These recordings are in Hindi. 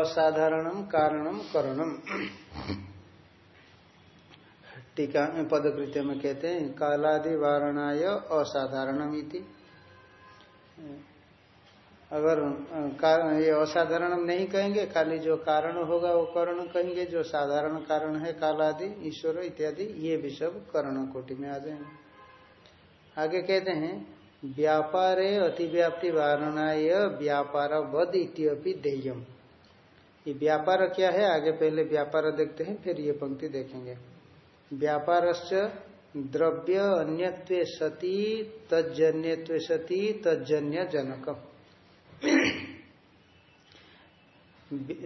असाधारणम कारणम करणम टीका पदकृत्य में कहते हैं कालादि वारणाय असाधारणम अगर ये असाधारण नहीं कहेंगे, खाली जो कारण होगा वो करण कहेंगे, जो साधारण कारण है, कालादि, ईश्वर इत्यादि, ये भी सब करण कोटि में आ जाएँगे। आगे कहते हैं, व्यापारे अतिव्याप्ति वारणाय व्यापार वद इत्यपि देयम। ये व्यापार क्या है, आगे पहले व्यापार देखते हैं, फिर ये पंक्ति देखेंगे। व्यापार द्रव्य अन्य सती तजन्य सती तजन्य जनक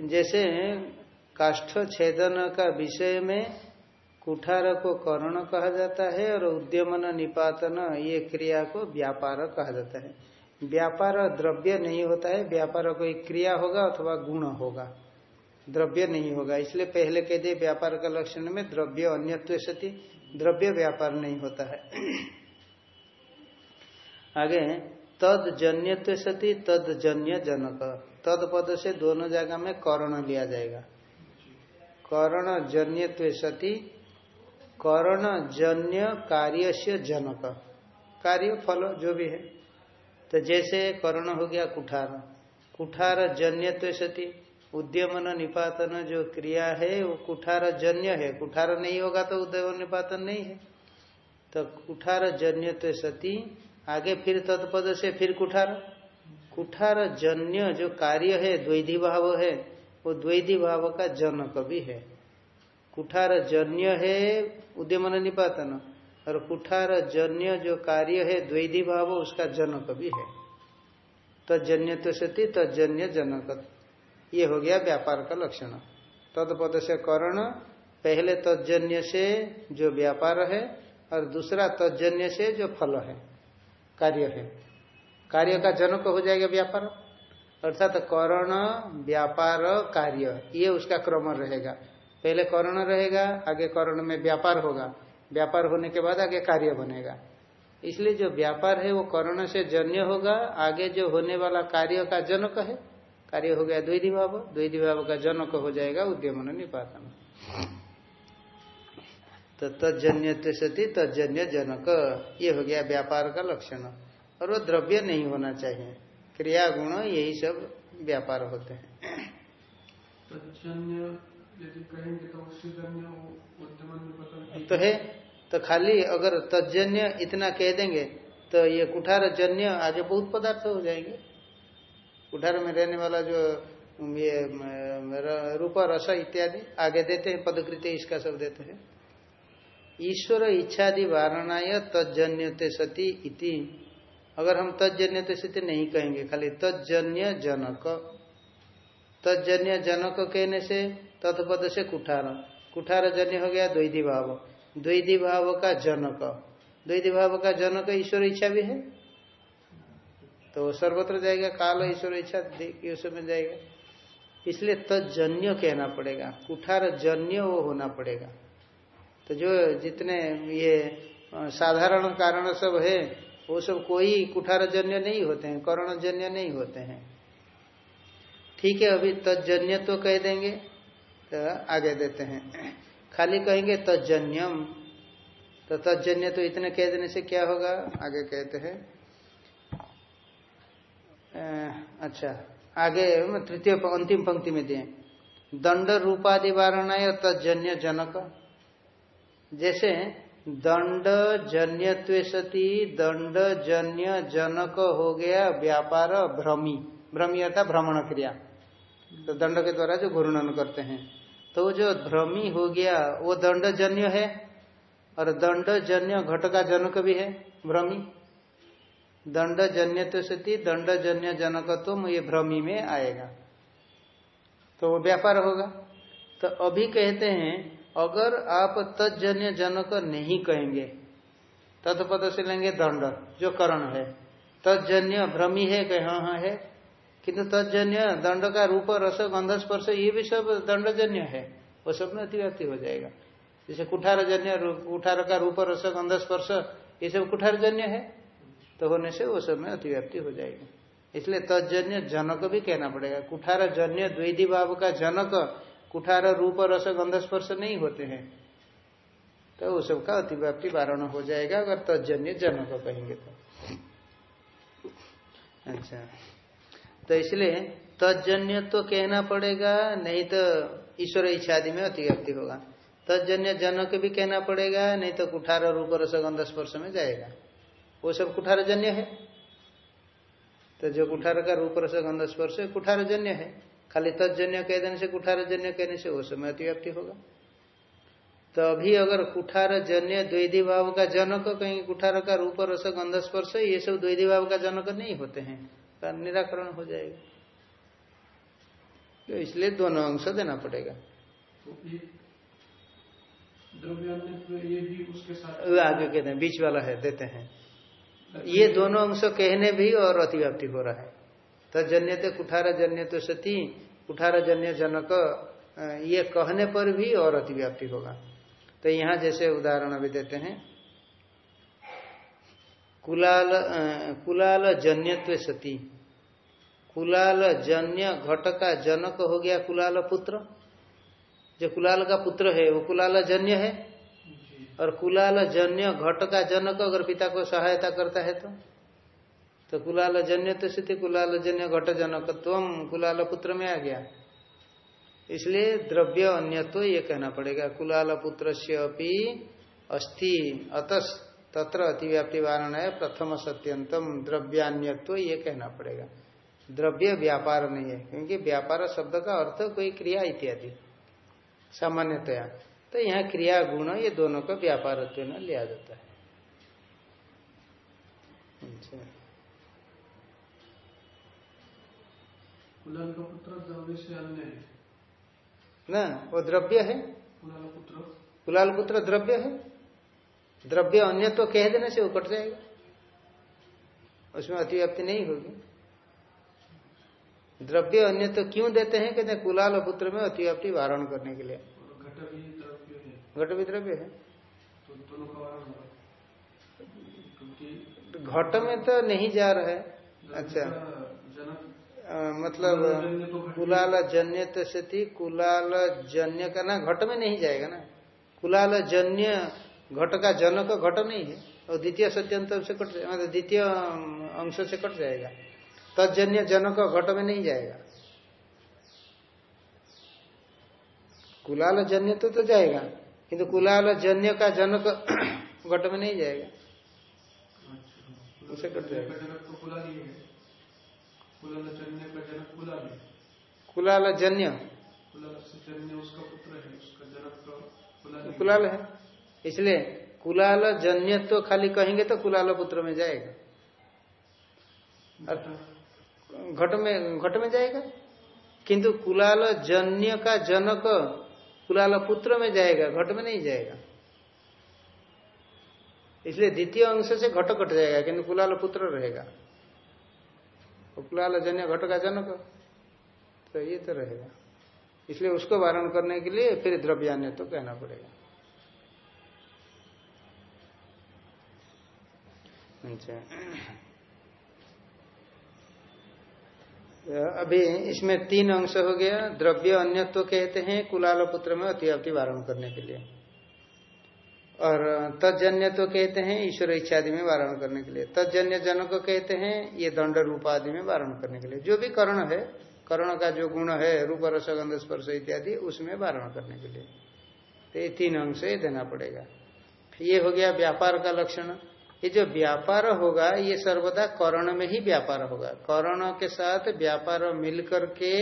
जैसे काष्ठ छेदन का विषय में कुठार को करण कहा जाता है और उद्यमन निपातन ये क्रिया को व्यापार कहा जाता है। व्यापार द्रव्य नहीं होता है, व्यापार कोई क्रिया होगा अथवा गुण होगा। द्रव्य नहीं होगा। इसलिए पहले कह दिए व्यापार का लक्षण में द्रव्य अन्यत्व सती, द्रव्य व्यापार नहीं होता है। आगे तद जन्य सती तद जन्य जनक। तद पद से दोनों जगह में करण लिया जाएगा। करण जन्य सती करण जन्य कार्य से जनक। कार्य, फल, जो भी है। तो जैसे करण हो गया कुठार। कुठार जन्य सती उद्यमन निपातन जो क्रिया है, वो कुठार जन्य है। कुठार नहीं होगा तो उद्यमन निपातन नहीं है। तो कुठार जन्य तो सती, आगे फिर तत्पद से फिर कुठार। कुठार जन्य जो कार्य है, द्वैधी भाव है, वो द्वैधी भाव का जनक भी है। कुठार जन्य है, उद्यमन निपातन। और कुठार जन्य जो कार्य है, द्वैधी भाव, उसका जनक भी है। तजन्य तो सती, तजन्य जनक। ये हो गया व्यापार का लक्षण। तत्पद से करण, पहले तजन्य से जो व्यापार है और दूसरा तजन्य से जो फल है, कार्य है। कार्य का जनक हो जाएगा व्यापार। अर्थात करण, व्यापार, कार्य, ये उसका क्रम रहेगा। पहले करण रहेगा, आगे करण में व्यापार होगा। व्यापार होने के बाद आगे कार्य बनेगा। इसलिए जो व्यापार है वो करण से जन्य होगा, आगे जो होने वाला कार्य का जनक है कार्य हो गया द्वैधि भाव द्वैधि भाव का जनक हो जाएगा उद्यमन निपातन। तो तजन्य सती तजन्य जनक। ये हो गया व्यापार का लक्षण। और वो द्रव्य नहीं होना चाहिए। क्रिया गुण यही सब व्यापार होते हैं। तो है। तो खाली अगर तजन्य इतना कह देंगे तो ये कुठार जन्य आगे बहुत पदार्थ हो जाएँगे। कुठार में रहने वाला जो ये रूप, रस इत्यादि, आगे देते हैं, पदकृत्य इसका सब देते हैं। ईश्वर इच्छादि वारणाय तजन्य सती इति। अगर हम तजन्य सती नहीं कहेंगे, खाली तजन्य जनक। तजन्य जनक कहने से तत्पद से कुठार। कुठार जन्य हो गया द्वैधि भाव द्वैधि भाव का जनक। द्वैधि भाव का जनक ईश्वर इच्छा भी है? तो सर्वत्र जाएगा, काल ईश्वर इच्छा उसमें जाएगा। इसलिए तजन्य कहना पड़ेगा, कुठार जन्य वो होना पड़ेगा। तो जो जितने ये साधारण कारण सब है, वो सब कोई कुठार जन्य नहीं होते हैं, करण जन्य नहीं होते हैं। ठीक है, अभी तजन्य तो कह देंगे तो आगे देते हैं। खाली कहेंगे तजन्यम तो तजन्य तो इतने कह देने से क्या होगा, आगे कहते हैं। अच्छा आगे तृतीय अंतिम पंक्ति में दिए दंड रूपादि वारणा तजन्य जनक जैसे, दंड जन्य सती दंड जन्य जनक हो गया व्यापार भ्रमी। भ्रमी अर्थात भ्रमण क्रिया। तो दंड के द्वारा जो घूर्णन करते हैं। तो जो भ्रमी हो गया, वो दंड जन्य है और दंड जन्य घट का जनक भी है, भ्रमी। दंड जन्य तो सती दंड जन्य जनकत्व ये भ्रमी में आएगा। तो वो व्यापार होगा। तो अभी कहते हैं, अगर आप तजन्य जनक नहीं कहेंगे, तत्पद से लेंगे दंड, जो करण है। तजन्य भ्रमी है, कहे हाँ हाँ है। किंतु तजन्य दंड का रूप, रस, गंध, स्पर्श, ये भी सब दंडजन्य है। वो सब में अतिव्याप्ति हो जाएगा। जैसे कुठार जन्य कुठार का रूप, रस, गंध, स्पर्श, ये सब कुठार जन्य है। तो होने से वो सब में अतिव्याप्ति हो जाएगी। इसलिए तजन्य जनक भी कहना पड़ेगा। कुठार जन्य द्वैदी भाव का जनक, कुठार रूप, रस, गंध, स्पर्श नहीं होते हैं। तो वो सबका अतिव्याप्ति वारण हो जाएगा अगर तजन्य जनक कहेंगे तो। अच्छा। तो इसलिए तजन्य तो कहना पड़ेगा, नहीं तो ईश्वर इच्छा आदि में अतिव्याप्ति होगा। तजन्य जनक भी कहना पड़ेगा, नहीं तो कुठार रूप, रस, गंध, स्पर्श में जाएगा। वो सब कुठार जन्य है। तो जो कुठार का रूप रस गंध स्पर्श कुठार जन्य है। खाली तजन्य कह देने से कुठार जन्य कहने से वो समय अतिव्याप्ति होगा। तो अभी अगर कुठार जन्य द्वैधी भाव का जनक कहीं कुठार का रूप रस गंध स्पर्श ये सब द्वैधी भाव का जनक नहीं होते हैं का निराकरण हो जाएगा। तो इसलिए दोनों अंश देना पड़ेगा। तो ये भी उसके साथ आगे कहते हैं बीच वाला है देते हैं। ये दोनों अंश कहने भी और अतिव्याप्ति हो रहा है। तो जन्य तो कुठार जन्य तो सती, कुठार जन्य जनक ये कहने पर भी और अतिव्याप्ति होगा। तो यहाँ जैसे उदाहरण अभी देते हैं। कुलाल कुलाल जन्यत्व सती। कुलाल जन्य घट का जनक हो गया कुलाल पुत्र। जो कुलाल का पुत्र है, वो कुलाल जन्य है। और कुलाल जन्य घट का जनक अगर पिता को सहायता करता है तो? तो कुलाल जन्य तो स्थिति कुलाल जन्य घट जनक तुम कुलाल पुत्र में आ गया। इसलिए द्रव्य अन्य तो ये कहना पड़ेगा, कुलाल पुत्र से अपनी अस्थि अतस, तत्र अतिव्याप्ति वारण है, प्रथम सत्यंतम द्रव्यान्यत्व ये कहना पड़ेगा। द्रव्य व्यापार नहीं है, क्योंकि व्यापार शब्द का अर्थ कोई क्रिया इत्यादि, सामान्यतया। तो यहाँ क्रिया गुण ये दोनों का व्यापार लिया जाता है। अच्छा। है। ना वो द्रव्य है। कुलाल पुत्र द्रव्य है। द्रव्य अन्य तो कह देने से वो कट जाएगा। उसमें अतिव्याप्ति नहीं होगी। द्रव्य अन्य तो क्यों देते हैं? कहते हैं कुलाल पुत्र में अतिव्याप्ति वारण करने के लिए। घट भी द्रव्य है तो घट में तो नहीं जा रहा है। अच्छा। मतलब कुलाल जन्य सती कुलाल जन्य का ना घट में नहीं जाएगा ना। कुलाल जन्य घट का जनक घट नहीं है और द्वितीय सत्यंत से कट मतलब द्वितीय अंश से कट जाएगा। तजन्य जनक घट में नहीं जाएगा। कुलाल जन्य तो तो जाएगा। किंतु कुलाल जन्य का जनक घट में नहीं जाएगा। उसे कट जाएगा। कुलाल जन्य कुलाल है इसलिए कुलाल जन्य तो खाली कहेंगे तो कुलाल पुत्र में जाएगा। घट में घट में जाएगा। किंतु कुलाल जन्य का जनक कुलाल पुत्र में जाएगा, घट में नहीं जाएगा। इसलिए द्वितीय अंश से घट कट जाएगा, किंतु कुलाल पुत्र रहेगा। कुलाल जन्य, घट का जनक। तो ये तो रहेगा। इसलिए उसको वारण करने के लिए फिर द्रव्यान्य तो कहना पड़ेगा। अच्छा। अभी इसमें तीन अंश हो गया, द्रव्य अन्यत्व कहते हैं, कुलाल पुत्र में अति वारण करने के लिए। और तजन्य तो कहते हैं, ईश्वर इच्छा आदि में वारण करने के लिए। तजन्य जन को कहते हैं, ये दंड रूप आदि में वारण करने के लिए। जो भी कर्ण है, कर्ण का जो गुण है, रूप रसगंध स्पर्श इत्यादि, उसमें वारण करने के लिए। तो ये तीन अंश देना पड़ेगा। ये हो गया व्यापार का लक्षण। ये जो व्यापार होगा, ये सर्वदा करण में ही व्यापार होगा। करण के साथ व्यापार मिलकर के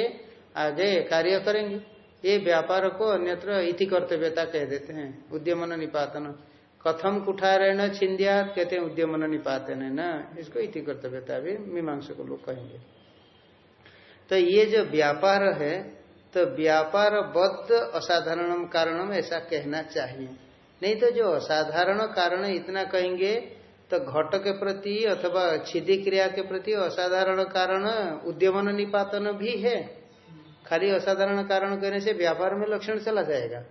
आगे कार्य करेंगे। ये व्यापार को अन्यत्र इति कर्तव्यता कह देते हैं। उद्यमन निपातन। कथम कुठारेण छिंदिया कहते हैं उद्यमन निपातन, है न? इसको इति कर्तव्यता भी मीमांस को लोग कहेंगे। तो ये जो व्यापार है तो व्यापार बद्ध असाधारण कारणम ऐसा कहना चाहिए। नहीं तो जो असाधारण कारण इतना कहेंगे तो घट के प्रति अथवा छिदी क्रिया के प्रति असाधारण कारण उद्यमन निपातन भी है। खाली असाधारण कारण कहने से व्यापार में लक्षण चला जाएगा।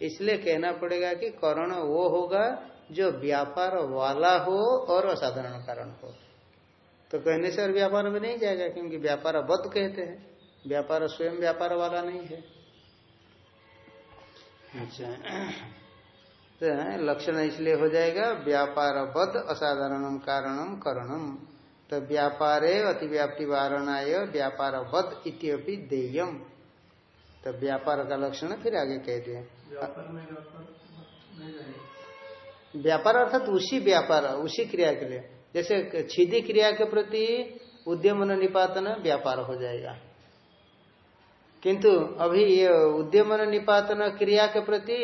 इसलिए कहना पड़ेगा कि करण वो होगा जो व्यापार वाला हो और असाधारण कारण हो। तो कहने से और व्यापार में नहीं जाएगा क्योंकि व्यापार बद कहते हैं। व्यापार स्वयं व्यापार वाला नहीं है। अच्छा। तो लक्षण इसलिए हो जाएगा व्यापार बद असाधारणम कारणम करणम। तो व्यापारे अतिव्याप्ति वारणाय व्यापार बद इत्यपि देयम। तो व्यापार का लक्षण फिर आगे कह दिए। व्यापार अर्थात उसी व्यापार उसी क्रिया के लिए। जैसे छिदी क्रिया के प्रति उद्यमन निपातन व्यापार हो जाएगा। किंतु अभी ये उद्यमन निपातन क्रिया के प्रति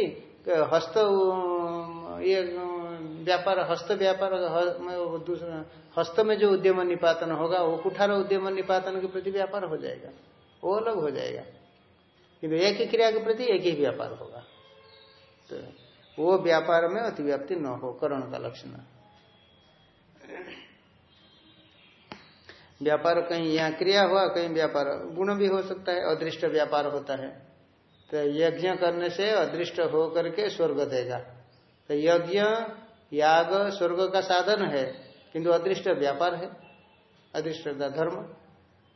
हस्त ये व्यापार, हस्त व्यापार हस्त में जो उद्यम निपातन होगा, वो कुठार उद्यम निपातन के प्रति व्यापार हो जाएगा। वो अलग हो जाएगा। किंतु एक ही क्रिया के प्रति एक ही व्यापार होगा। तो वो व्यापार में अतिव्याप्ति न हो, करण का लक्षण। व्यापार कहीं यहाँ क्रिया हुआ, कहीं व्यापार गुण भी हो सकता है, अदृष्ट व्यापार होता है। तो यज्ञ करने से अदृष्ट हो करके स्वर्ग देगा। तो यज्ञ याग स्वर्ग का साधन है किंतु अदृष्ट व्यापार है अदृष्ट का धर्म।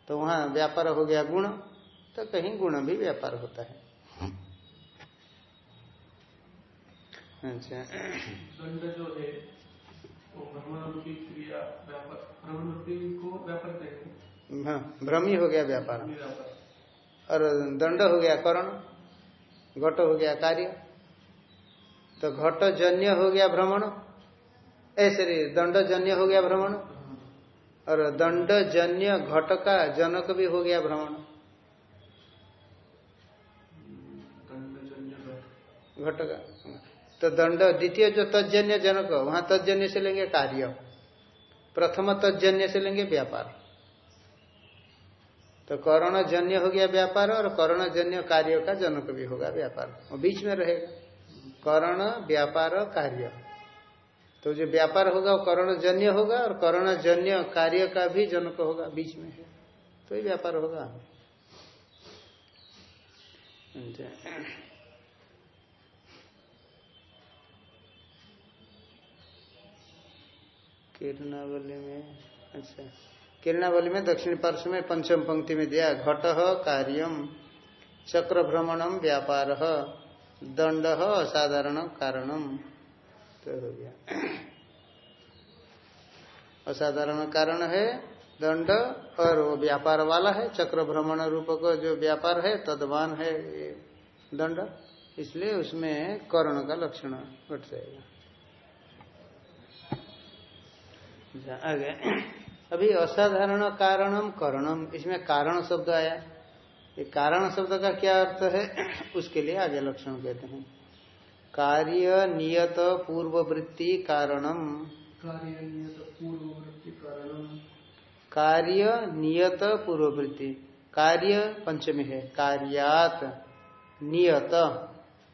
तो वहाँ व्यापार हो गया गुण तो कहीं गुण भी व्यापार होता है। अच्छा। दंड जो है वो भ्रमण क्रिया व्यापार को व्यापार कहेंगे हाँ। भ्रमी हो गया व्यापार। और दंड हो गया करण। घट हो गया कार्य। तो घट जन्य हो गया भ्रमण। ऐसे दंड जन्य हो गया भ्रमण। और दंड जन्य घट का जनक भी हो गया भ्रमण। घट। का। तो दंड द्वितीय जो तजन्य जनक वहाँ तजन्य से लेंगे कार्य। प्रथम तजन्य से लेंगे व्यापार। तो करण जन्य हो गया व्यापार और करण जन्य कार्य का जनक भी होगा व्यापार। और बीच में रहेगा। करण, व्यापार, कार्य। तो जो व्यापार होगा वो करण जन्य होगा और करण जन्य कार्य का भी जनक होगा बीच में। है तो ये व्यापार होगा। किरणावली में अच्छा। किरणावली में, दक्षिण पार्श्व में पंचम पंक्ति में दिया घट कार्यम चक्र भ्रमणम व्यापार दंड असाधारण कारणम। तो हो गया। असाधारण कारण है दंड और वो व्यापार वाला है चक्र भ्रमण रूप का जो व्यापार है, तदवान है दंड इसलिए उसमें कर्ण का लक्षण घट जाएगा। आगे। अभी असाधारण कारणम करणम इसमें कारण शब्द आया। ये कारण शब्द का क्या अर्थ है? उसके लिए आगे लक्षण कहते हैं। कार्य नियत पूर्ववृत्ति कारणम। कार्य नियत पूर्ववृत्ति कारणम। कार्य नियत पूर्ववृत्ति। कार्य पंचमी है। कार्यात नियत।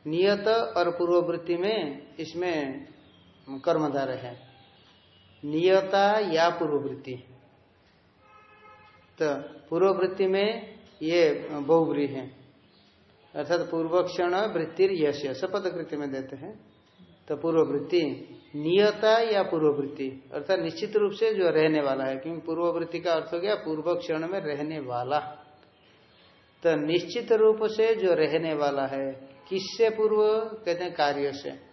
नियत और पूर्ववृत्ति में इसमें कर्मधार है। नियता या पूर्ववृत्ति। तो पूर्ववृत्ति में ये बहुव्री है। अर्थात पूर्व क्षण वृत्तिर यश शपथ कृति में देते हैं। तो पूर्ववृत्ति नियता या पूर्ववृत्ति, अर्थात निश्चित रूप से जो रहने वाला है, क्योंकि पूर्ववृत्ति का अर्थ हो गया पूर्व क्षण में रहने वाला। तो निश्चित रूप से जो रहने वाला है, किससे पूर्व? कहते हैं कार्य से।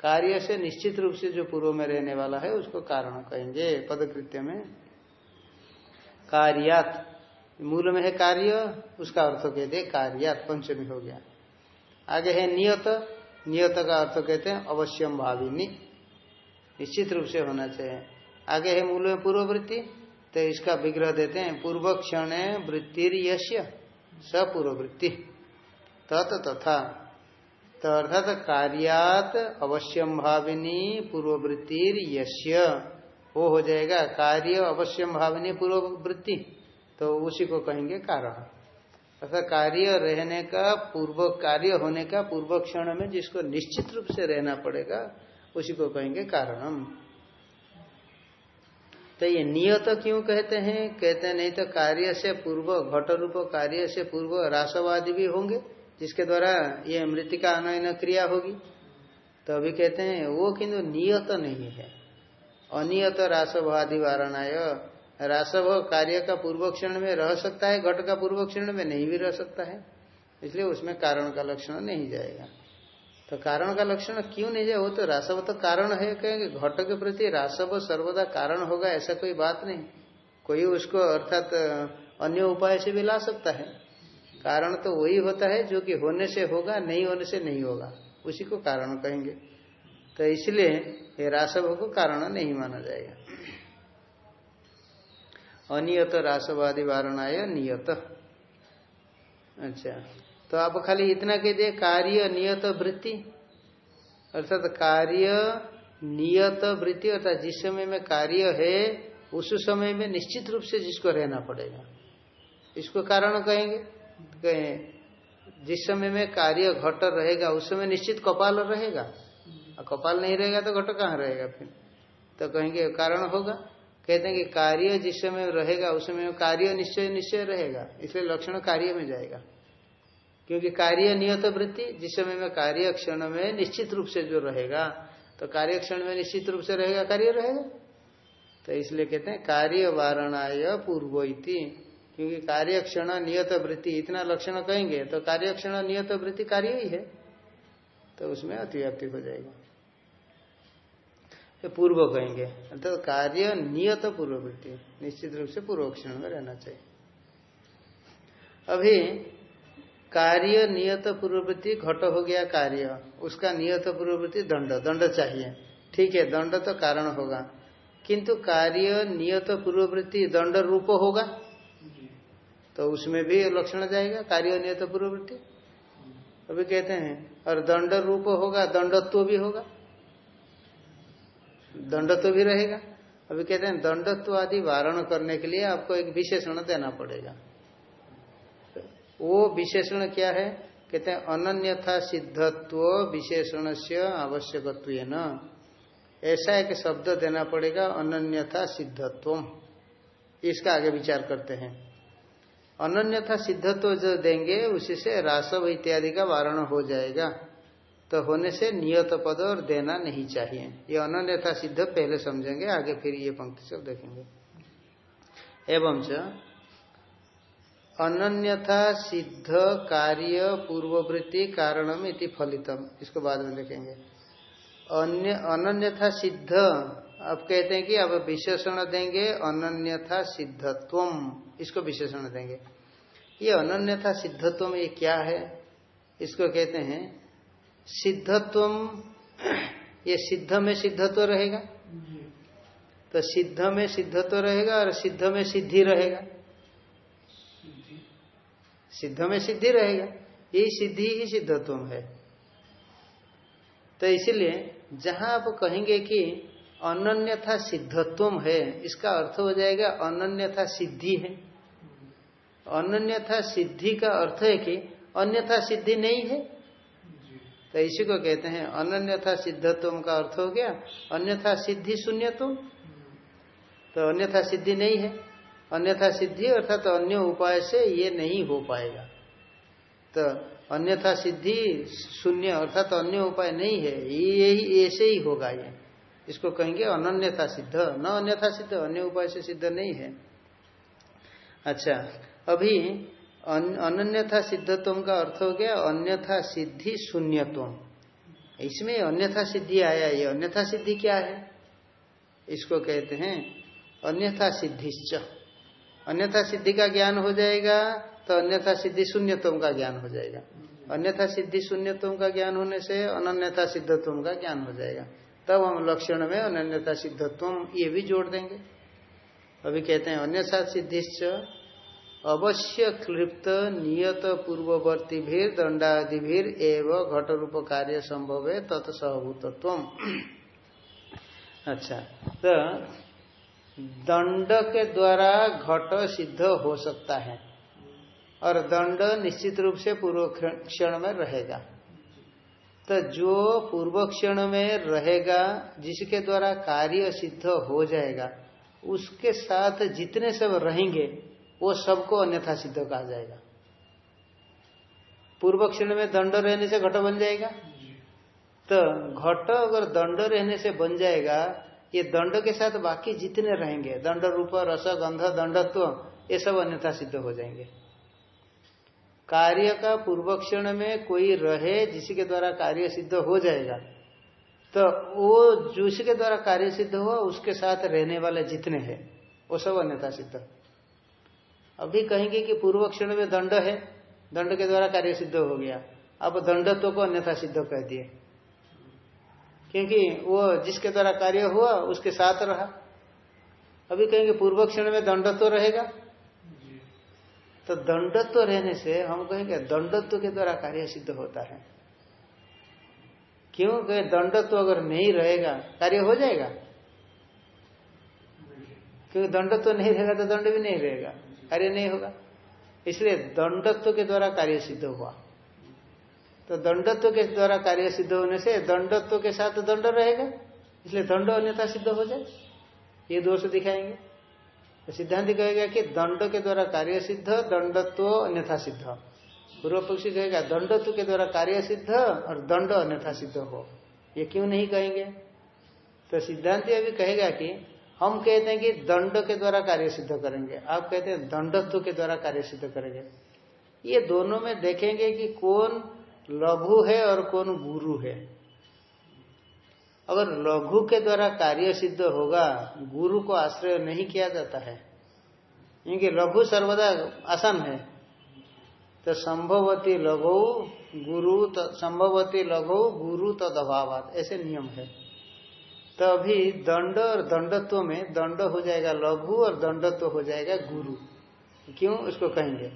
कार्य से निश्चित रूप से जो पूर्व में रहने वाला है, उसको कारण कहेंगे पदकृत्य में। कार्यात, मूल में है कार्य, उसका अर्थ कहते हैं कार्यात, पंचमी हो गया। आगे है नियत नियत का अर्थ कहते हैं अवश्यम भाविनी। निश्चित रूप से होना चाहिए। आगे है मूल में पूर्ववृत्ति तो इसका विग्रह देते हैं पूर्व क्षण वृत्तिर यश्य सपूर्ववृत्ति। तत् तथा। तो अर्थात कार्यात अवश्यम भाविनी पूर्ववृत्तिर यश्य। वो हो जाएगा कार्य अवश्यम भाविनी पूर्ववृत्ति। तो उसी को कहेंगे कारण। अर्थात कार्य रहने का पूर्व कार्य होने का पूर्व क्षण में जिसको निश्चित रूप से रहना पड़ेगा, उसी को कहेंगे कारणम। तो ये नियत क्यों कहते हैं? कहते नहीं तो कार्य से पूर्व घट रूप कार्य से पूर्व रासवादी भी होंगे। जिसके द्वारा ये मृतिका अनयन क्रिया होगी तो अभी कहते हैं, वो किंतु नियत नहीं है। अनियत रासवादी वारणाय रासव कार्य का पूर्व क्षण में रह सकता है, घट का पूर्व क्षण में नहीं भी रह सकता है। इसलिए उसमें कारण का लक्षण नहीं जाएगा। तो कारण का लक्षण क्यों नहीं जाए? वो तो रासव तो कारण है, कहेंगे, घट के प्रति रासव सर्वदा कारण होगा, ऐसा कोई बात नहीं। कोई उसको अर्थात अन्य उपाय से भी ला सकता है। कारण तो वही होता है जो कि होने से होगा, नहीं होने से नहीं होगा। उसी को कारण कहेंगे। तो इसलिए ये रासव को कारण नहीं माना जाएगा। अनियत रासवादी वारणाय नियत। अच्छा तो आप खाली इतना कह दिए, कार्य नियत वृत्ति। अर्थात तो कार्य नियत वृत्ति, अर्थात जिस समय में कार्य है, उस समय में निश्चित रूप से जिसको रहना पड़ेगा। इसको कारण कहेंगे। कहें जिस समय में कार्य घट रहेगा, उस समय निश्चित कपाल रहेगा। और कपाल नहीं रहेगा तो घट कहाँ रहेगा फिर? तो कहेंगे, कारण होगा। कहते हैं कि कार्य जिस समय रहेगा, उस समय कार्य निश्चय निश्चय रहेगा। इसलिए लक्षण कार्य में जाएगा। क्योंकि कार्य नियत वृत्ति, जिस समय में कार्य क्षण में निश्चित रूप से जो रहेगा तो कार्य क्षण में निश्चित रूप से रहेगा, कार्य रहेगा। तो इसलिए कहते हैं, कार्य वारणा पूर्व इति क्योंकि कार्य क्षण नियत वृत्ति, इतना लक्षण कहेंगे तो कार्य क्षण नियत वृत्ति कार्य ही है। तो उसमें अतिव्याप्ति हो जाएगा। तो पूर्व कहेंगे। तो कार्य, नियत पूर्व वृत्ति, निश्चित रूप से पूर्व क्षण में रहना चाहिए। अभी कार्य, नियत पूर्ववृत्ति घट हो गया कार्य, उसका नियत पूर्ववृत्ति दंड दंड चाहिए। ठीक है, दंड तो कारण होगा। किंतु कार्य, नियत पूर्ववृत्ति दंड रूप होगा? तो उसमें भी लक्षण जाएगा, कार्य नियत पूर्ववृत्ति। अभी कहते हैं, और दंड रूप होगा, दंडत्व भी होगा। दंडत्व भी रहेगा। अभी कहते हैं, दंडत्व आदि वारण करने के लिए आपको एक विशेषण देना पड़ेगा। वो विशेषण क्या है? कहते हैं, अनन्यथा सिद्धत्व विशेषण से आवश्यकत्व न ऐसा एक शब्द देना पड़ेगा, अनन्यथा सिद्धत्व इसका आगे विचार करते हैं। अनन्यथा सिद्धत्व जो देंगे, उसी से रासव इत्यादि का वारण हो जाएगा। तो होने से नियत पद और देना नहीं चाहिए। ये अनन्यथा सिद्ध पहले समझेंगे, आगे फिर ये पंक्ति सब देखेंगे। एवं अनन्यथा सिद्ध कार्य पूर्ववृत्ति कारणम इति फलितम। इसको बाद में देखेंगे। अन्य, अनन्यथा सिद्ध आप कहते हैं कि अब विशेषण देंगे अनन्यथा सिद्धत्व इसको विशेषण देंगे। ये अनन्यथा सिद्धत्व ये क्या है? इसको कहते हैं सिद्धत्व ये सिद्ध में सिद्धत्व रहेगा? तो सिद्ध में सिद्धत्व रहेगा और सिद्ध में सिद्धि रहेगा। सिद्ध। में सिद्धि रहेगा। यही सिद्धि ही सिद्धत्व है। तो इसीलिए जहाँ आप कहेंगे कि अनन्यथा सिद्धत्व है। इसका अर्थ हो जाएगा अनन्यथा सिद्धि है। अनन्यथा सिद्धि का अर्थ है कि अन्यथा सिद्धि नहीं है। तो इसी को कहते हैं, अनन्यथा सिद्धत्व का अर्थ हो गया, अन्यथा सिद्धि शून्यत्व तो अन्यथा सिद्धि नहीं है। अन्यथा सिद्धि अर्थात तो अन्य उपाय से ये नहीं हो पाएगा। तो अन्यथा सिद्धि शून्य अर्थात तो अन्य उपाय नहीं है। यही ऐसे ही होगा ये। इसको कहेंगे अनन्यथा सिद्ध। न अन्यथा सिद्ध, अन्य उपाय से सिद्ध नहीं है। अच्छा अभी अनन्यथा सिद्धत्व का अर्थ हो गया अन्यथा सिद्धि शून्यत्व इसमें अन्यथा सिद्धि आया, ये अन्यथा सिद्धि क्या है? इसको कहते हैं अन्यथा सिद्धिश्च। अन्यथा सिद्धि का ज्ञान हो जाएगा तो अन्यथा सिद्धि शून्यत्व का ज्ञान हो जाएगा। अन्यथा सिद्धि शून्यत्व का ज्ञान होने से अनन्यता सिद्धत्व का ज्ञान हो जाएगा। तब हम लक्षण में अनन्यता सिद्धत्व ये भी जोड़ देंगे। अभी कहते हैं, अन्यथा सिद्धिश्च, अवश्य क्लिप्त नियत पूर्ववर्ती भीर दंडादि भीर एवं घट रूप कार्य संभव है तत्सहभूतत्व अच्छा तो दंड के द्वारा घट सिद्ध हो सकता है, और दंड निश्चित रूप से पूर्व क्षण में रहेगा। तो जो पूर्व क्षण में रहेगा, जिसके द्वारा कार्य सिद्ध हो जाएगा, उसके साथ जितने सब रहेंगे, वो सबको अन्यथा सिद्ध कहा जाएगा। पूर्व क्षण में दंड रहने से घट बन जाएगा? तो घट अगर दंड रहने से बन जाएगा, ये दंड के साथ बाकी जितने रहेंगे, दंड रूप, रस, गंध, दंडत्व, ये सब अन्यथा सिद्ध हो जाएँगे। कार्य का पूर्व क्षण में कोई रहे जिसके द्वारा कार्य सिद्ध हो जाएगा तो वो जिसके द्वारा कार्य सिद्ध हुआ, उसके साथ रहने वाले जितने हैं, वो सब अन्यथा सिद्ध। अभी कहेंगे कि पूर्व क्षण में दंड है, दंड के द्वारा कार्य सिद्ध हो गया। अब दंडत्व को अन्यथा सिद्ध कह दिए। क्योंकि वो जिसके द्वारा कार्य हुआ, उसके साथ रहा। अभी कहेंगे पूर्व क्षण में दंडत्व रहेगा तो दंडत्व रहने से हम कहेंगे दंडत्व के द्वारा कार्य सिद्ध होता है। क्यों? कहे दंडत्व अगर नहीं रहेगा, कार्य हो जाएगा। क्योंकि दंडत्व नहीं रहेगा तो दंड भी नहीं रहेगा, कार्य नहीं होगा। इसलिए दंडत्व के द्वारा कार्य सिद्ध हुआ। तो दंडत्व के द्वारा कार्य सिद्ध होने से दंडत्व के साथ दंड रहेगा, इसलिए दंड अन्यथा सिद्ध हो जाए। ये दोष दिखाएँगे। सिद्धांत कहेगा कि दंड के द्वारा कार्य सिद्ध, दंडत्व अन्यथा सिद्ध। पूर्व पक्षी कहेगा, दंडत्व के द्वारा कार्य सिद्ध और दंड अन्यथा सिद्ध हो। ये क्यों नहीं कहेंगे? तो सिद्धांत अभी कहेगा कि हम कहते हैं कि दंड के द्वारा कार्य सिद्ध करेंगे। आप कहते हैं दंडत्व के द्वारा कार्य सिद्ध करेंगे। ये दोनों में देखेंगे कि कौन लघु है और कौन गुरु है। अगर लघु के द्वारा कार्य सिद्ध होगा, गुरु को आश्रय नहीं किया जाता है। क्योंकि लघु सर्वदा आसान है। तो संभवती लघु, गुरु संभवती लघु, गुरु तद अभाव ऐसे नियम है। तो अभी दंड और दंडत्व में दंड हो जाएगा लघु और दंडत्व हो जाएगा गुरु। क्यों? उसको कहेंगे।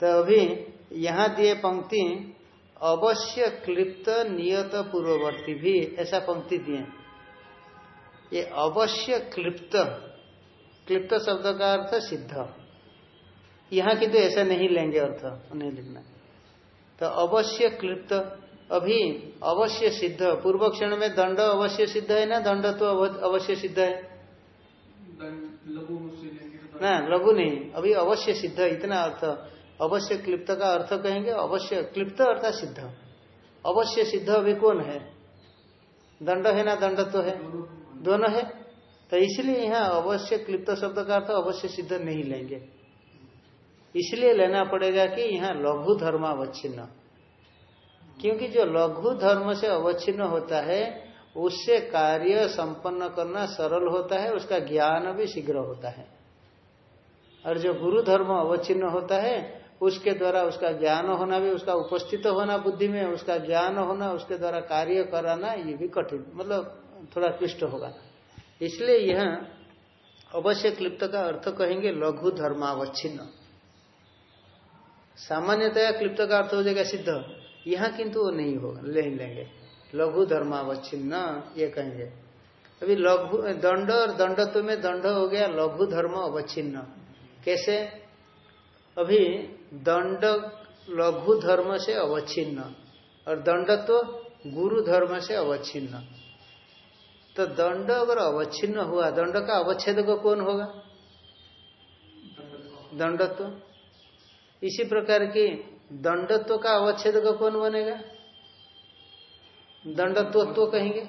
तो अभी यहाँ दिए पंक्ति अवश्य क्लिप्त नियत पूर्ववर्ती भी ऐसा पंक्ति दिए। ये अवश्य क्लिप्त क्लिप्त शब्द का अर्थ सिद्ध। यहाँ की तो ऐसा नहीं लेंगे अर्थ नहीं लिखना। तो अवश्य क्लिप्त अभी अवश्य सिद्ध पूर्व क्षण में दंड अवश्य सिद्ध है ना? दंड तो अवश्य सिद्ध है। ना लघु नहीं अभी अवश्य सिद्ध इतना अर्थ। अवश्य क्लिप्त का अर्थ कहेंगे, अवश्य क्लिप्त अर्थात सिद्ध। अवश्य सिद्ध अभी कौन है? दंड है ना दंड तो है? दोनों है। तो इसलिए यहाँ अवश्य क्लिप्त शब्द का अर्थ अवश्य सिद्ध नहीं लेंगे। इसलिए लेना पड़ेगा कि यहाँ लघु धर्म अवच्छिन्न। क्योंकि जो लघु धर्म से अवच्छिन्न होता है, उससे कार्य संपन्न करना सरल होता है, उसका ज्ञान भी शीघ्र होता है। और जो गुरु धर्म अवच्छिन्न होता है उसके द्वारा उसका ज्ञान होना भी, उसका उपस्थित होना बुद्धि में, उसका ज्ञान होना, उसके द्वारा कार्य कराना, ये भी कठिन मतलब थोड़ा क्लिष्ट होगा। इसलिए यह अवश्य क्लिप्त का अर्थ कहेंगे लघु धर्मावच्छिन्न। सामान्यतया क्लिप्त का अर्थ हो जाएगा सिद्ध। यहाँ किंतु वो नहीं होगा, ले लेंगे। लघु धर्मावच्छिन्न, ये कहेंगे। अभी लघु, दंड और दंडत्व में दंड हो गया, लघु धर्म अवच्छिन्न। कैसे? अभी दंड लघु धर्म से अवच्छिन्न, और दंडत्व गुरु धर्म से अवच्छिन्न। तो दंड अगर अवच्छिन्न हुआ, दंड का अवच्छेद को कौन होगा? दंडत्व। इसी प्रकार की दंडत्व का अवच्छेद को कौन बनेगा? दंडत्वत्व कहेंगे।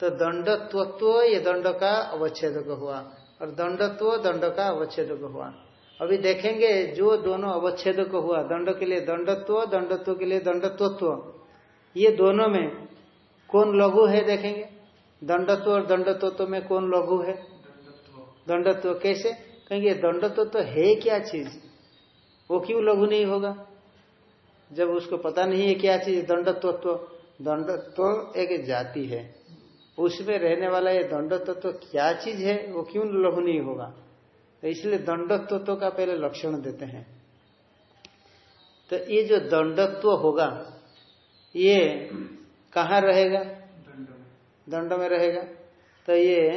तो दंडत्वत्व ये दंड का अवच्छेद हुआ, और दंडत्व दंड का अवच्छेद हुआ। अभी देखेंगे जो दोनों अवच्छेद को हुआ, दंड के लिए दंडत्व दंडत्व के लिए दंडत्वत्व। ये दोनों में कौन लघु है देखेंगे? दंडत्व और दंडत्व में कौन लघु है? दंडत्व। कैसे? कहेंगे, दंडत्व तो है क्या चीज़? वो क्यों लघु नहीं होगा? जब उसको पता नहीं है क्या चीज़ दंडत्व दंडत्व एक जाति है। उसमें रहने वाला ये दंडत्व तो क्या चीज़ है, वो क्यों लघु नहीं होगा? तो इसलिए दंडत्व तो का पहले लक्षण देते हैं। तो ये जो दंडत्व होगा, ये कहाँ रहेगा? दंड में रहेगा। तो ये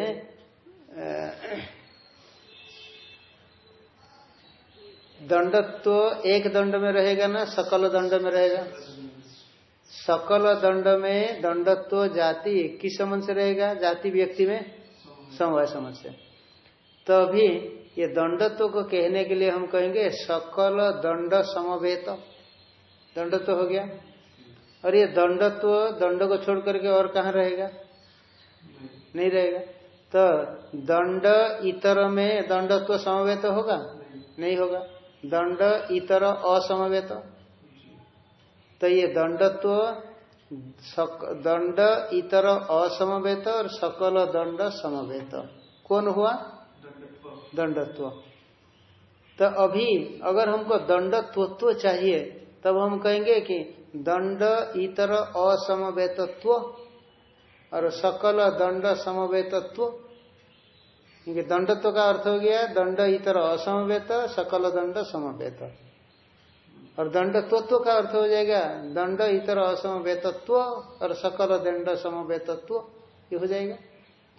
दंडत्व एक दंड में रहेगा ना, सकल दंड में रहेगा? सकल दंड में दंडत्व जाति किस समझ से रहेगा, जाति व्यक्ति में? समवाय समझ से। तो अभी ये दंडत्व को कहने के लिए हम कहेंगे सकल दंड समवेत। दंडत्व हो गया। और ये दंडत्व, दंड को छोड़ करके और कहाँ रहेगा? नहीं रहेगा। तो दंड इतर में दंडत्व समवेत होगा? नहीं होगा। दंड इतर असमवेत। तो ये दंडत्व दंड इतर असमवेत और सकल दंड समवेत। कौन हुआ? दंडत्व। तो अभी अगर हमको दंडत्वत्व चाहिए, तब हम कहेंगे कि दंड इतर असमवेतत्व और सकल दंड समवेतत्व। क्योंकि दंडत्व का अर्थ हो गया, दंड इतर असमवेत, सकल दंड समवेत। और दंड तत्व का अर्थ हो जाएगा दंड इतर असमवेतत्व और सकल दंड समवेतत्व। ये हो जाएगा।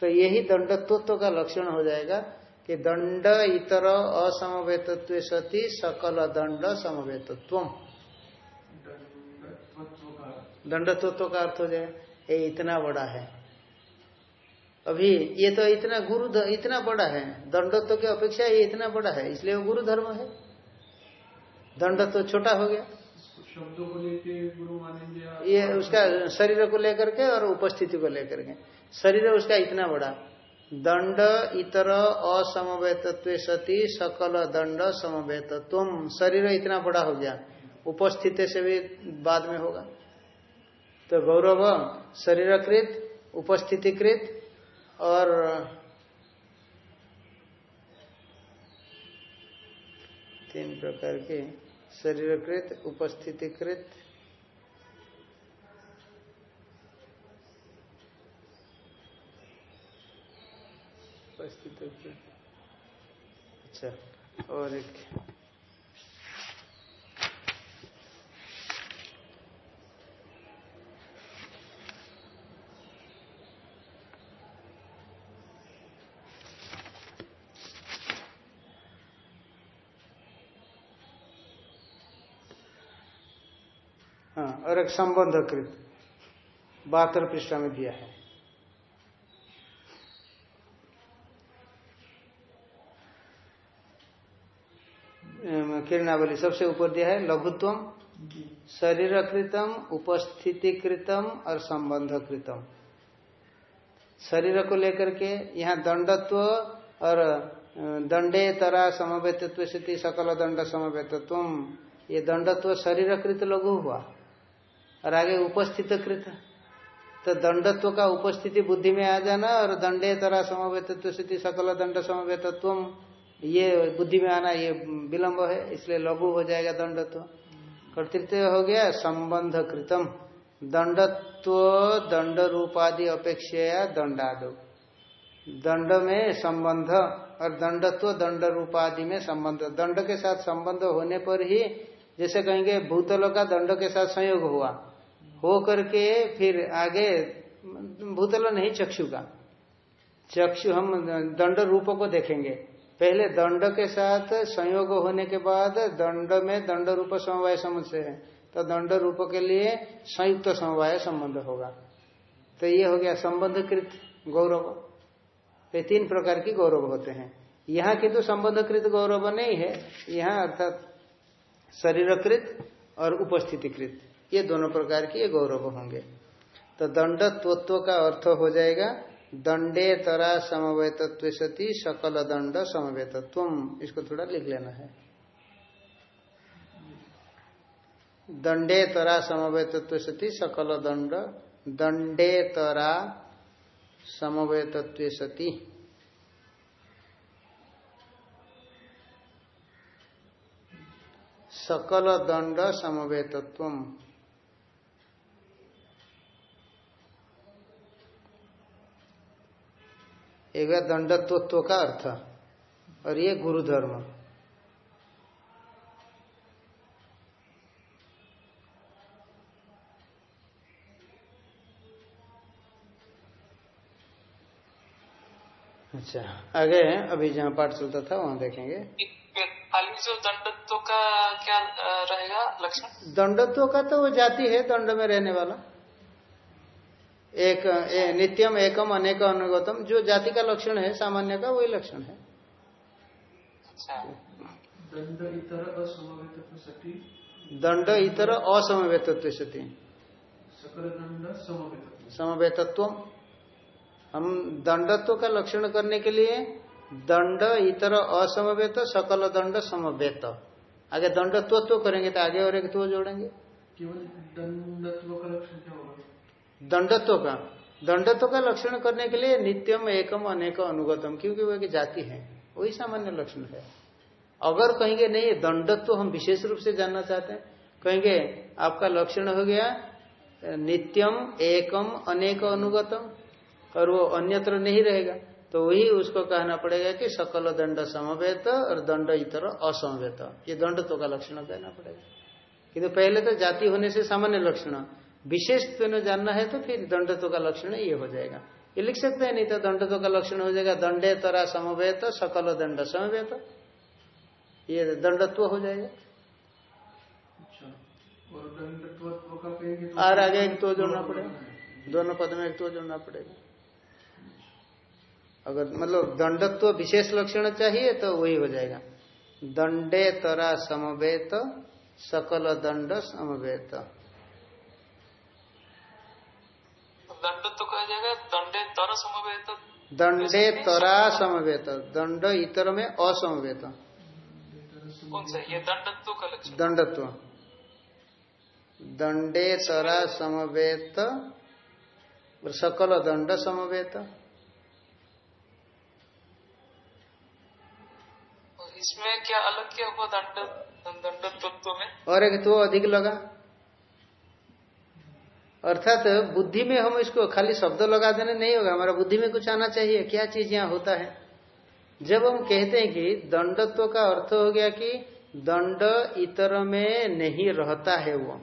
तो यही दंड तत्व का लक्षण हो जाएगा। कि दंड इतर असमवेतत्व सती सकल दंड समवेतत्व दंड तत्व का अर्थ हो जाए ये इतना बड़ा है। अभी ये तो इतना गुरु इतना बड़ा है। दंडत्व की अपेक्षा ये इतना बड़ा है इसलिए वो गुरु धर्म है। दंड तो छोटा हो गया। शब्दों को लेके गुरु मानेंगे ये उसका शरीर को लेकर के और उपस्थिति को लेकर के। शरीर उसका इतना बड़ा। दंड, इतर असमवेतत्व सती, सकल दंड समवेत तुम शरीर इतना बड़ा हो गया। उपस्थिति से भी बाद में होगा। तो गौरव, शरीरकृत, उपस्थितिकृत और तीन प्रकार के शरीरकृत, उपस्थितिकृत उपस्थित अच्छा और एक हाँ और एक संबंध कृत बहत्तर पृष्ठा में दिया है। किरणावली सबसे ऊपर दिया है लघुत्वम शरीर कृतम उपस्थिति कृतम और संबंध कृतम शरीर को लेकर के यहाँ दंडत्व और दंडे तरा समवेतत्व स्थिति सकल दंड समवेतत्व ये दंडत्व शरीर कृत लघु हुआ। और आगे उपस्थित कृत तो दंडत्व का उपस्थिति बुद्धि में आ जाना और दंडे तरह समवेतत्व स्थिति सकल दंड समवेतत्व ये बुद्धि में आना, ये विलंब है, इसलिए लघु हो जाएगा दंडत्व। कर्तृत्व हो गया संबंध कृतम दंडत्व दंड रूपादि अपेक्षा दंडादो। दंड में संबंध और दंडत्व दंड रूपादि में संबंध। दंड के साथ संबंध होने पर ही, जैसे कहेंगे भूतल का दंड के साथ संयोग हुआ। हो करके फिर आगे भूतल नहीं, चक्षु का। चक्षु हम दंड रूप को देखेंगे। पहले दंड के साथ संयोग होने के बाद दंड में दंड रूप समवाय समुचय है। तो दंड रूप के लिए संयुक्त समवाय संबंध होगा। तो ये हो गया संबंध कृत गौरव। ये तीन प्रकार की गौरव होते हैं। यहाँ किंतु संबंधकृत गौरव नहीं है। यहाँ अर्थात शरीरकृत और उपस्थितिकृत, ये दोनों प्रकार के गौरव होंगे। तो दंड तत्व का अर्थ हो जाएगा दंडे तरा समवेतत्व सती सकल दंड समवेतत्व इसको थोड़ा लिख लेना है। दंडे तरा समवेतत्व सती सकल दंड। दंडे तरा समवेतत्व सती सकल दंड समवेतत्व एक दंडत्व का अर्थ। और ये गुरु धर्म अच्छा आगे अभी जहाँ पाठ चलता था वहाँ देखेंगे। जो दंडत्व का क्या रहेगा लक्षण? दंडत्व का तो वो जाति है दंड में रहने वाला। एक ए, नित्यम एकम अनेक अनुगतम। जो जाति का लक्षण है सामान्य का वही लक्षण है। अच्छा। दंड इतर असमवेत सती। दंड इतर असमवेतत्व सती। सकल दंड समवेतत्व। हम दंडत्व का लक्षण करने के लिए दंड इतर असमवेत सकल दंड समवेत। आगे दंडत्व तो करेंगे तो आगे और एक तो जोड़ेंगे। केवल दंडत्व का लक्षण दंडत्व का। दंडत्व का लक्षण करने के लिए नित्यम, एकम, अनेक, अनुगतम, क्योंकि वह जाति है। वही सामान्य लक्षण है। अगर कहेंगे, नहीं दंडत्व हम विशेष रूप से जानना चाहते हैं। कहेंगे, आपका लक्षण हो गया, नित्यम, एकम, अनेक, अनुगतम, और वो अन्यत्र नहीं रहेगा। तो वही उसको कहना पड़ेगा कि सकल दंड समवेत और दंड इतर असमवेत। ये दंडत्व का लक्षण कहना पड़ेगा। किंतु पहले तो जाति होने से सामान्य लक्षण। विशेष जानना है तो फिर दंडत्व का लक्षण ये हो जाएगा। ये लिख सकते हैं नहीं तो दंडत्व का लक्षण हो जाएगा दंडे तरा समवेत सकल दंड समवेत। ये दंडत्व हो जाएगा। अच्छा तो और आगे एक तो जोड़ना पड़ेगा। दोनों पद में एक तो जोड़ना पड़ेगा। अगर मतलब दंडत्व विशेष लक्षण चाहिए तो वही हो जाएगा। दंडे तरा समवेत सकल दंड समवेत। दंड तो कहा जाएगा दंडे तर समवेत। दंडे तरा समवेत। दंड इतर में असमवेत। कौन सा? ये दंडत्व का लक्षण। दंडत्व। दंडे तरा समवेत सकल दंड समवेत। इसमें क्या अलग क्या हुआ दंड दंडत्व में? और एक तो अधिक लगा। अर्थात बुद्धि में हम इसको खाली शब्द लगा देने नहीं होगा, हमारा बुद्धि में कुछ आना चाहिए। क्या चीज़ यहाँ होता है? जब हम कहते हैं कि दंडत्व का अर्थ हो गया कि दंड इतर में नहीं रहता है वो।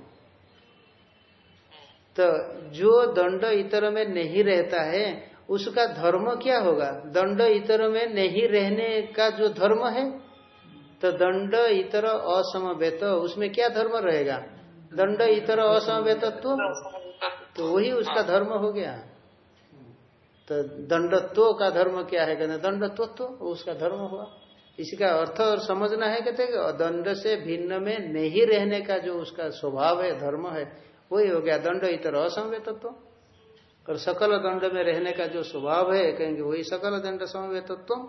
तो जो दंड इतर में नहीं रहता है, उसका धर्म क्या होगा? दंड इतर में नहीं रहने का जो धर्म है तो दंड इतर असमवेत, उसमें क्या धर्म रहेगा? दंड इतर असमवेतत्व? तो वही उसका धर्म हो गया। तो दंडत्व का धर्म क्या है? कहते दंडत्व तो उसका धर्म हुआ। इसका अर्थ और समझना है, कहते दंड से भिन्न में नहीं रहने का जो उसका स्वभाव है, धर्म है, वही हो गया दंड इतर असमवेतत्व और सकल दंड में रहने का जो स्वभाव है, कहेंगे वही सकल दंड समवेतत्व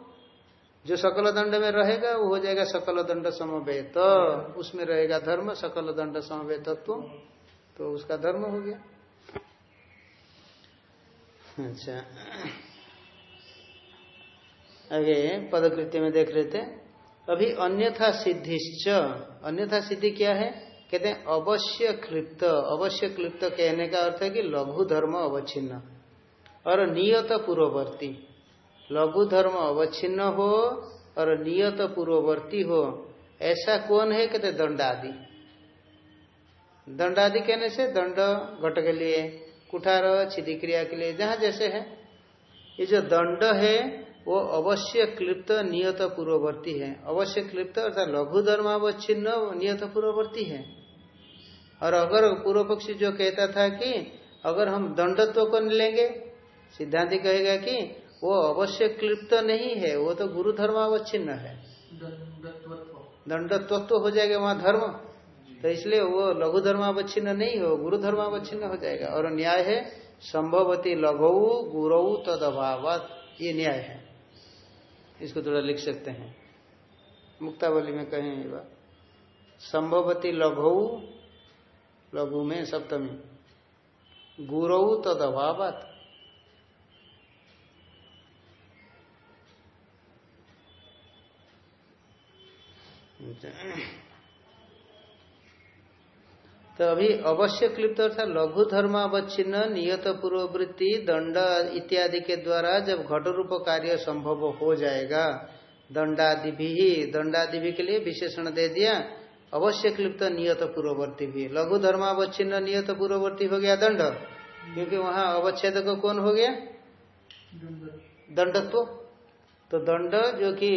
जो सकल दंड में रहेगा, वो हो जाएगा सकल दंड समवेत उसमें रहेगा धर्म, सकल दंड समवे तत्व तो उसका धर्म हो गया। अच्छा। आगे पदकृत्य में देख रहे थे अभी अन्यथा सिद्धिश्च। अन्यथा सिद्धि क्या है? कहते हैं अवश्य क्लिप्त। अवश्य क्लिप्त कहने का अर्थ है कि लघु धर्म अवच्छिन्न। और नियत पूर्ववर्ती। लघु धर्म अवच्छिन्न हो और नियत पूर्ववर्ती हो। ऐसा कौन है? कहते दंडादि। दंडादि कहने से दंड घट के लिए। कुठार छिदी क्रिया के लिए। जहाँ जैसे है ये जो दंड है वो अवश्य क्लिप्त नियत पूर्ववर्ती है। अवश्य क्लिप्त अर्थात लघु धर्मावच्छिन्न नियत पूर्ववर्ती है। और अगर पूर्व पक्षी जो कहता था कि अगर हम दंडत्व को लेंगे सिद्धांति कहेगा कि वो अवश्य क्लिप्त नहीं है वो तो गुरु धर्मावच्छिन्न है। दंडत्व हो जाएगा वहाँ धर्म। तो इसलिए वो लघु धर्मावच्छिन्न नहीं हो गुरु धर्मावच्छिन्न हो जाएगा। और न्याय है, संभवती लघु गुरु तद ये न्याय है। इसको थोड़ा लिख सकते हैं। मुक्तावली में कहें ये बात। संभवती लघु लघु में सप्तमी। गुरु तद अभावत तो अभी अवश्य क्लिप्त अर्थात लघु धर्मावच्छिन्न, नियत पूर्ववृत्ति, दंड इत्यादि के द्वारा जब घट रूप कार्य संभव हो जाएगा दंडादि भी दंडादि भी के लिए विशेषण दे दिया, अवश्य क्लिप्त नियत पूर्ववर्ती भी लघु धर्मावच्छिन्न, नियत पूर्ववर्ती हो गया दंड, क्योंकि वहाँ अवच्छेद कौन हो गया? दंडत्व। तो दंड जो कि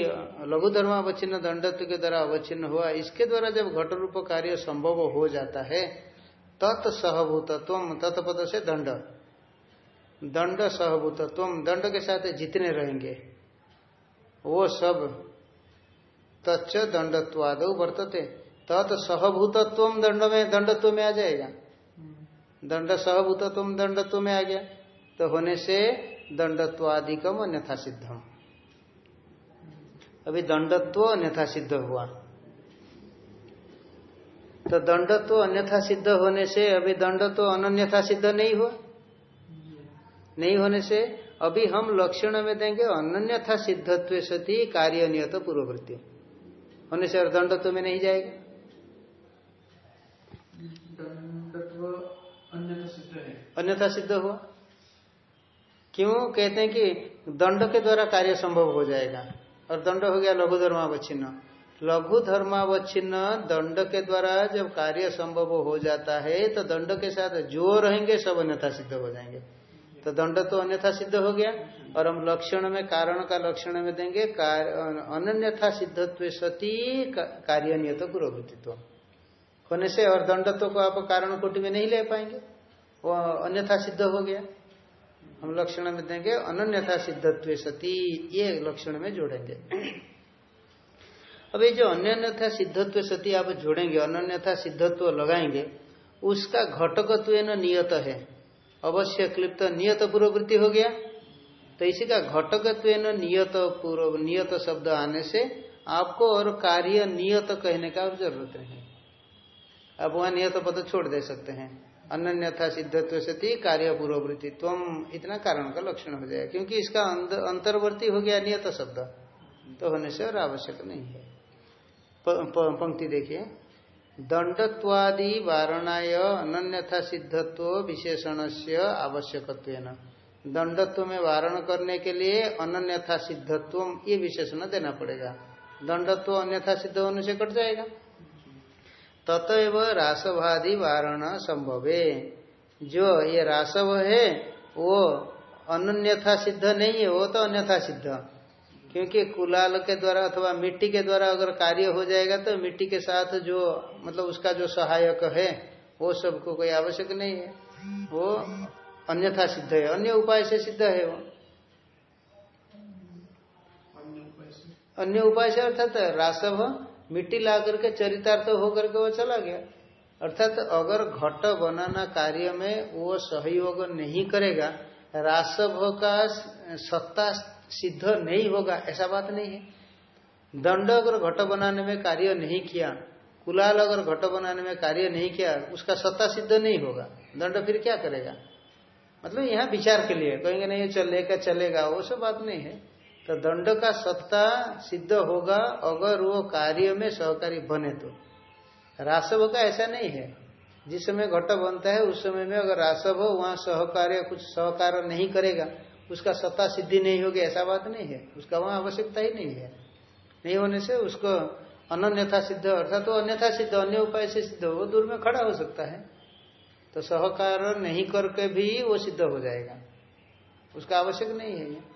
लघु धर्मावच्छिन्न दंडत्व के द्वारा अवच्छिन्न हुआ, इसके द्वारा जब घट रूप कार्य संभव हो जाता है, तत्सहभूतत्व, तत्पद से दंड। दंड सहभूतत्व, दंड के साथ जितने रहेंगे, वो सब तच्च दंडत्वाद वर्तते। तत्सहभूतत्व दंड में, दंडत्व में आ जाएगा। दंड सहभूतत्व, दंडत्व में आ गया। तो होने से दंडत्वादिकम अन्यथा सिद्धम। अभी दंडत्व अन्यथा सिद्ध हुआ। तो दंडत्व अन्यथा सिद्ध होने से अभी दंडत्व अनन्यथा सिद्ध नहीं हुआ? नहीं होने से अभी हम लक्षण में देंगे अनन्यथा सिद्धत्व सती कार्य नियत पूर्ववृत्ति। होने से और दंडत्व में नहीं जाएगा। दंडत्व अन्यथा सिद्ध अन्यथा सिद्ध हुआ। क्यों? कहते हैं कि दंड के द्वारा कार्य संभव हो जाएगा। और दंड हो गया लघु धर्मावच्छिन्न लघु धर्मावच्छिन्न दंड के द्वारा जब कार्य संभव हो जाता है तो दंड के साथ जो रहेंगे सब अन्यथा सिद्ध हो जाएँगे। तो दंड तो अन्यथा सिद्ध हो गया, और हम लक्षण में, कारण का लक्षण में देंगे अन्यथा सिद्धत्व सती कार्य नियत पुरोवृत्तित्व होने से और दंडत्व को आप कारण कोटि में नहीं ले पाएँगे, वो अन्यथा सिद्ध हो गया। हम लक्षण में देंगे, अनन्यथा सिद्धत्व सती, ये लक्षण में जोड़ेंगे। अब ये जो अन्यथा सिद्धत्व सती आप जोड़ेंगे, अनन्यथा सिद्धत्व लगाएँगे, उसका घटकत्व नियत है। अवश्य क्लिप्त नियत पूर्ववृत्ति हो गया। तो इसी का घटकत्व नियत पूर्व, नियत शब्द आने से आपको और कार्य नियत कहने का ज़रूरत नहीं। अब वहाँ नियत पद छोड़ दे सकते हैं। अन्यथा सिद्धत्व सती कार्य पूर्ववृत्ति तुम इतना कारण का लक्षण हो जाएगा, क्योंकि इसका अंतर्वर्ती हो गया नियत शब्द। तो होने से और आवश्यक नहीं है। पंक्ति देखिए। दंडत्वादि वारणाय अन्यथा सिद्धत्व विशेषण से आवश्यक दंडत्व में वारण करने के लिए अन्यथा सिद्धत्व, ये विशेषण देना पड़ेगा। दंडत्व अन्यथा सिद्ध होने से कट जाएगा। ततएव रासवादि वारण संभव। जो ये रासव है, वो अन्यथा सिद्ध नहीं है, वो तो अन्यथा सिद्ध। क्योंकि कुलाल के द्वारा अथवा मिट्टी के द्वारा अगर कार्य हो जाएगा तो मिट्टी के साथ जो मतलब उसका जो सहायक है, वो सबको कोई आवश्यक नहीं है। वो अन्यथा सिद्ध है, अन्य उपाय से सिद्ध है वो। अन्य उपाय से, अर्थात रासव मिट्टी ला करके चरितार्थ होकर के वो चला गया। अर्थात तो अगर घट बनाना कार्य में वो सहयोग नहीं करेगा रासव का सत्ता सिद्ध नहीं होगा, ऐसा बात नहीं है। दंड अगर घट बनाने में कार्य नहीं किया, कुलाल अगर घट बनाने में कार्य नहीं किया, उसका सत्ता सिद्ध नहीं होगा। दंड फिर क्या करेगा? मतलब यहाँ विचार के लिए, कहेंगे, नहीं चलेगा चलेगा। वो सब बात नहीं है। तो दंड का सत्ता सिद्ध होगा, अगर वो कार्य में सहकारी बने तो। रासव का ऐसा नहीं है। जिस समय घट बनता है, उस समय में अगर रासव हो, वहाँ सहकार्य, कुछ सहकार नहीं करेगा, उसका सत्ता सिद्धि नहीं होगी, ऐसा बात नहीं है। उसका वहाँ आवश्यकता ही नहीं है। नहीं होने से उसको अन्यथा सिद्ध, अर्थात तो अन्यथा सिद्ध, अन्य उपाय से सिद्ध वो दूर में खड़ा हो सकता है। तो सहकार नहीं करके भी वो सिद्ध हो जाएगा। उसका आवश्यक नहीं है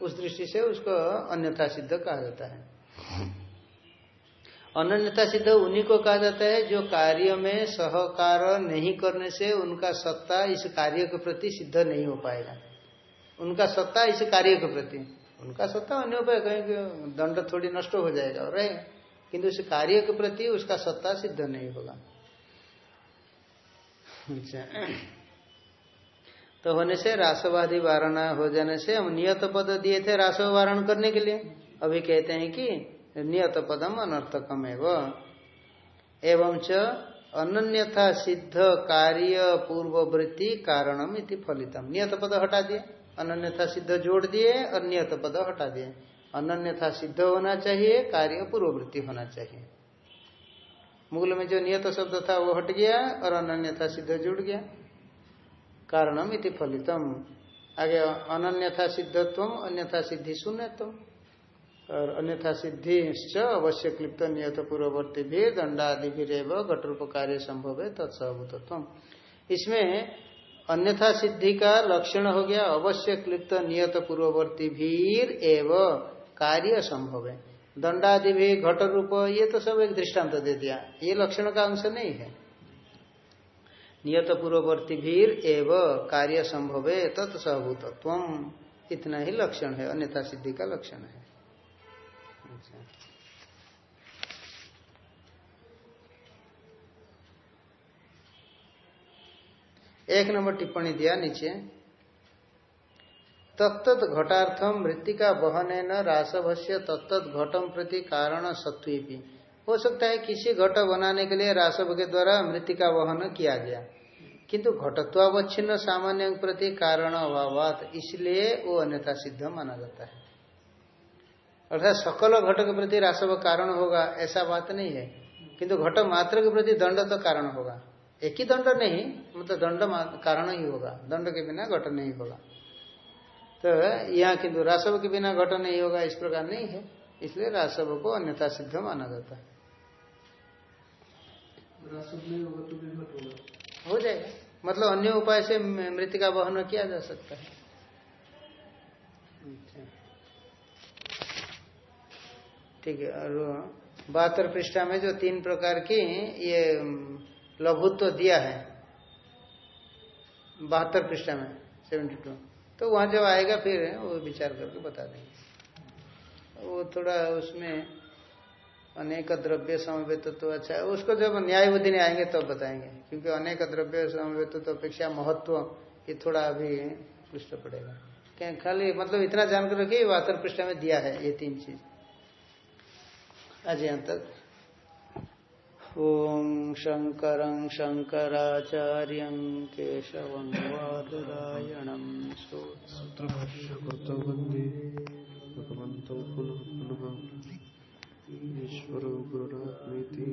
उस दृष्टि से उसको अन्यथा सिद्ध कहा जाता है। अन्यथा सिद्ध उन्हीं को कहा जाता है जो कार्य में सहकार नहीं करने से उनका सत्ता इस कार्य के प्रति सिद्ध नहीं हो पाएगा। उनका सत्ता इस कार्य के प्रति। उनका सत्ता अन्य उपाय कहेंगे दंड थोड़ी नष्ट हो जाएगा और रहेगा किंतु इस कार्य के प्रति उसका सत्ता सिद्ध नहीं होगा। अच्छा। तो होने से रासवादी वारण हो जाने से हम नियत पद दिए थे रासव वारण करने के लिए। अभी कहते हैं कि नियत पदम अनर्थकम एवं। च अन्यथा सिद्ध कार्य पूर्ववृत्ति कारणम इति फलितम। नियत पद हटा दिए। अन्यथा सिद्ध जोड़ दिए और नियत पद हटा दिए। अन्यथा सिद्ध होना चाहिए, कार्य पूर्ववृत्ति होना चाहिए। मूल में जो नियत शब्द था वो हट गया और अन्यथा सिद्ध जुड़ गया। कारणम इति फलितम। आगे अन्यथा सिद्धत्व अन्यथा सिद्धि शून्यत्व और अन्यथा सिद्धि अवश्य क्लिप्त नियत पूर्ववर्ती भी दंडादि भी रेव घटरूप कार्य संभव है तत्सभूतत्व इसमें अन्यथा सिद्धि का लक्षण हो गया, अवश्य क्लिप्त नियत पूर्ववर्ती भीर एव कार्य संभव। है दंडादि भी घट रूप ये तो सब एक दृष्टांत दे दिया। ये लक्षण का अंश नहीं है। नियत पूर्ववर्ती भीर एव कार्य संभव है इतना ही लक्षण है, अन्यथा सिद्धि का लक्षण है। अच्छा। एक नंबर टिप्पणी दिया नीचे। तत्त घटार्थम मृतिका बहन न रासभस्य तत्त घटम प्रति कारण सत्वी हो सकता है किसी घट बनाने के लिए रासव के द्वारा मृतिका वहन किया गया। किंतु घटत्वावच्छिन्न सामान्य प्रति कारण अभाव इसलिए वो अन्यथा सिद्ध माना जाता है। अर्थात सकल घट के प्रति रासव कारण होगा, ऐसा बात नहीं है। किंतु घट मात्र के प्रति दंड तो कारण होगा। एक ही दंड नहीं मतलब दंड कारण ही होगा। दंड के बिना घट नहीं होगा। तो यहाँ किंतु रासव के बिना घट नहीं होगा, इस प्रकार नहीं है। इसलिए रासव को अन्यथा सिद्ध माना जाता है। हो जाएगा। मतलब अन्य उपाय से मृत्यु मृतिका वहन किया जा सकता है। ठीक है, और बहत्तर पृष्ठा में जो तीन प्रकार की ये लघुत्व तो दिया है बहत्तर पृष्ठा में सेवेंटी टू तो वहाँ जब आएगा फिर वो विचार करके बता देंगे। वो थोड़ा उसमें अनेक द्रव्य समवेत तो अच्छा है उसको जब न्याय बुद्धि में आएँगे तब तो बताएँगे, क्योंकि अनेक द्रव्य समवेत तो अपेक्षा महत्व, ये थोड़ा अभी पृष्ठ पड़ेगा। क्या खाली मतलब इतना जानकर रखिए वातर पृष्ठ में दिया है, ये तीन चीज़। आज यहाँ तक। ओम शंकर शंकराचार्य केशव वादरायणम सूत्र भाष्य भगवंत ईश्वरो गुरुरात्मेति